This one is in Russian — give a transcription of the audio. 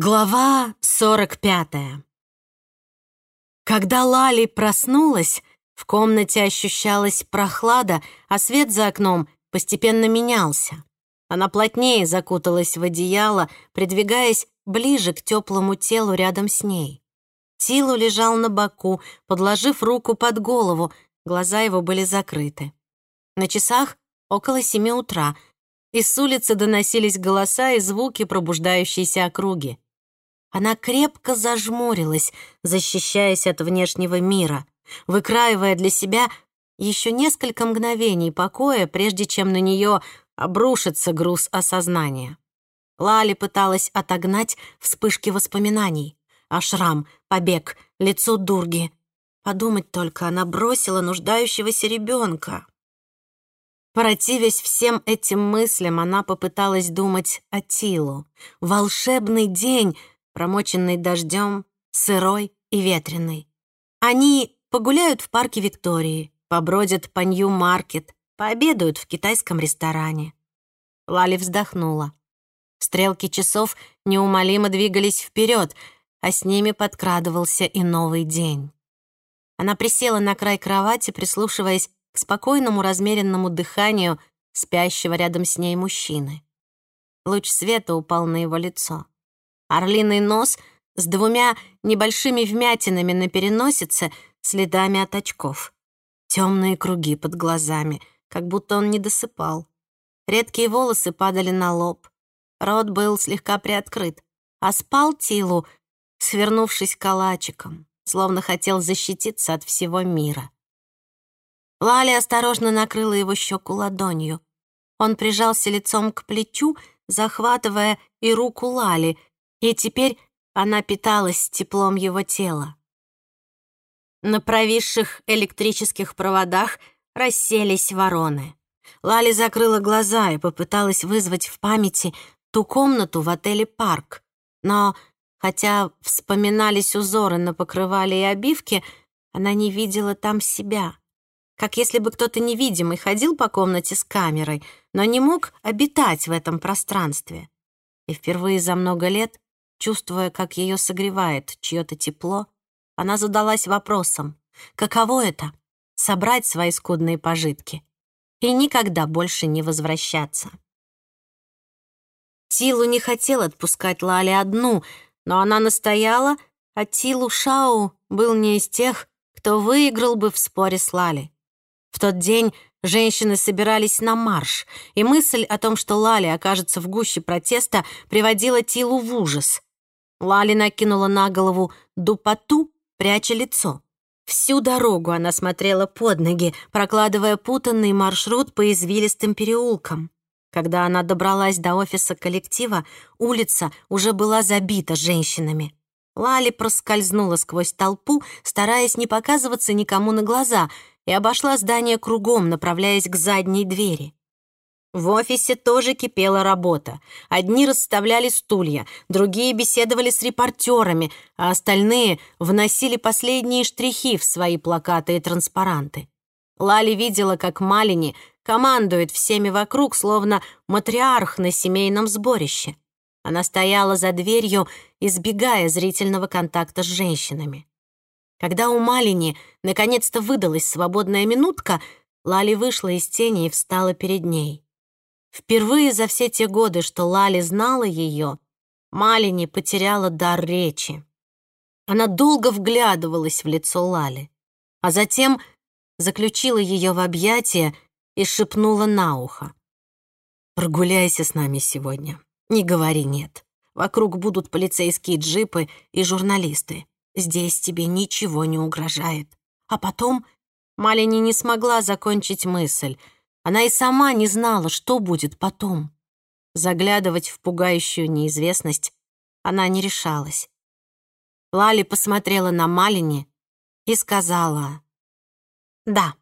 Глава 45 Когда Лали проснулась, в комнате ощущалась прохлада, а свет за окном постепенно менялся. Она плотнее закуталась в одеяло, придвигаясь ближе к теплому телу рядом с ней. Тилу лежал на боку, подложив руку под голову, глаза его были закрыты. На часах около семи утра — из с улицы доносились голоса и звуки пробуждающейся округи. Она крепко зажмурилась, защищаясь от внешнего мира, выкраивая для себя еще несколько мгновений покоя, прежде чем на нее обрушится груз осознания. Лали пыталась отогнать вспышки воспоминаний. Ашрам, побег, лицо Дурги. Подумать только, она бросила нуждающегося ребенка. Противясь всем этим мыслям, она попыталась думать о Тилу. Волшебный день, промоченный дождем, сырой и ветреный. Они погуляют в парке Виктории, побродят по Нью-Маркет, пообедают в китайском ресторане. Лали вздохнула. Стрелки часов неумолимо двигались вперед, а с ними подкрадывался и новый день. Она присела на край кровати, прислушиваясь к спокойному размеренному дыханию спящего рядом с ней мужчины. Луч света упал на его лицо. Орлиный нос с двумя небольшими вмятинами на переносице, следами от очков. Темные круги под глазами, как будто он не досыпал. Редкие волосы падали на лоб. Рот был слегка приоткрыт, а спал Тилу, свернувшись калачиком, словно хотел защититься от всего мира. Лали осторожно накрыла его щеку ладонью. Он прижался лицом к плечу, захватывая и руку Лали, и теперь она питалась теплом его тела. На провисших электрических проводах расселись вороны. Лали закрыла глаза и попыталась вызвать в памяти ту комнату в отеле «Парк». Но, хотя вспоминались узоры на покрывале и обивке, она не видела там себя как если бы кто-то невидимый ходил по комнате с камерой, но не мог обитать в этом пространстве. И впервые за много лет, чувствуя, как ее согревает чье-то тепло, она задалась вопросом, каково это — собрать свои скудные пожитки и никогда больше не возвращаться. Тилу не хотел отпускать Лали одну, но она настояла, а Тилу Шау был не из тех, кто выиграл бы в споре с Лали. В тот день женщины собирались на марш, и мысль о том, что Лали окажется в гуще протеста, приводила Тилу в ужас. Лали накинула на голову дупоту, пряча лицо. Всю дорогу она смотрела под ноги, прокладывая путанный маршрут по извилистым переулкам. Когда она добралась до офиса коллектива, улица уже была забита женщинами. Лали проскользнула сквозь толпу, стараясь не показываться никому на глаза, и обошла здание кругом, направляясь к задней двери. В офисе тоже кипела работа. Одни расставляли стулья, другие беседовали с репортерами, а остальные вносили последние штрихи в свои плакаты и транспаранты. Лали видела, как Малини командует всеми вокруг, словно матриарх на семейном сборище. Она стояла за дверью, избегая зрительного контакта с женщинами. Когда у Малини наконец-то выдалась свободная минутка, Лали вышла из тени и встала перед ней. Впервые за все те годы, что Лали знала ее, Малини потеряла дар речи. Она долго вглядывалась в лицо Лали, а затем заключила ее в объятия и шепнула на ухо. «Прогуляйся с нами сегодня. Не говори «нет». Вокруг будут полицейские джипы и журналисты. Здесь тебе ничего не угрожает. А потом Малини не смогла закончить мысль. Она и сама не знала, что будет потом. Заглядывать в пугающую неизвестность она не решалась. Лали посмотрела на Малини и сказала «Да».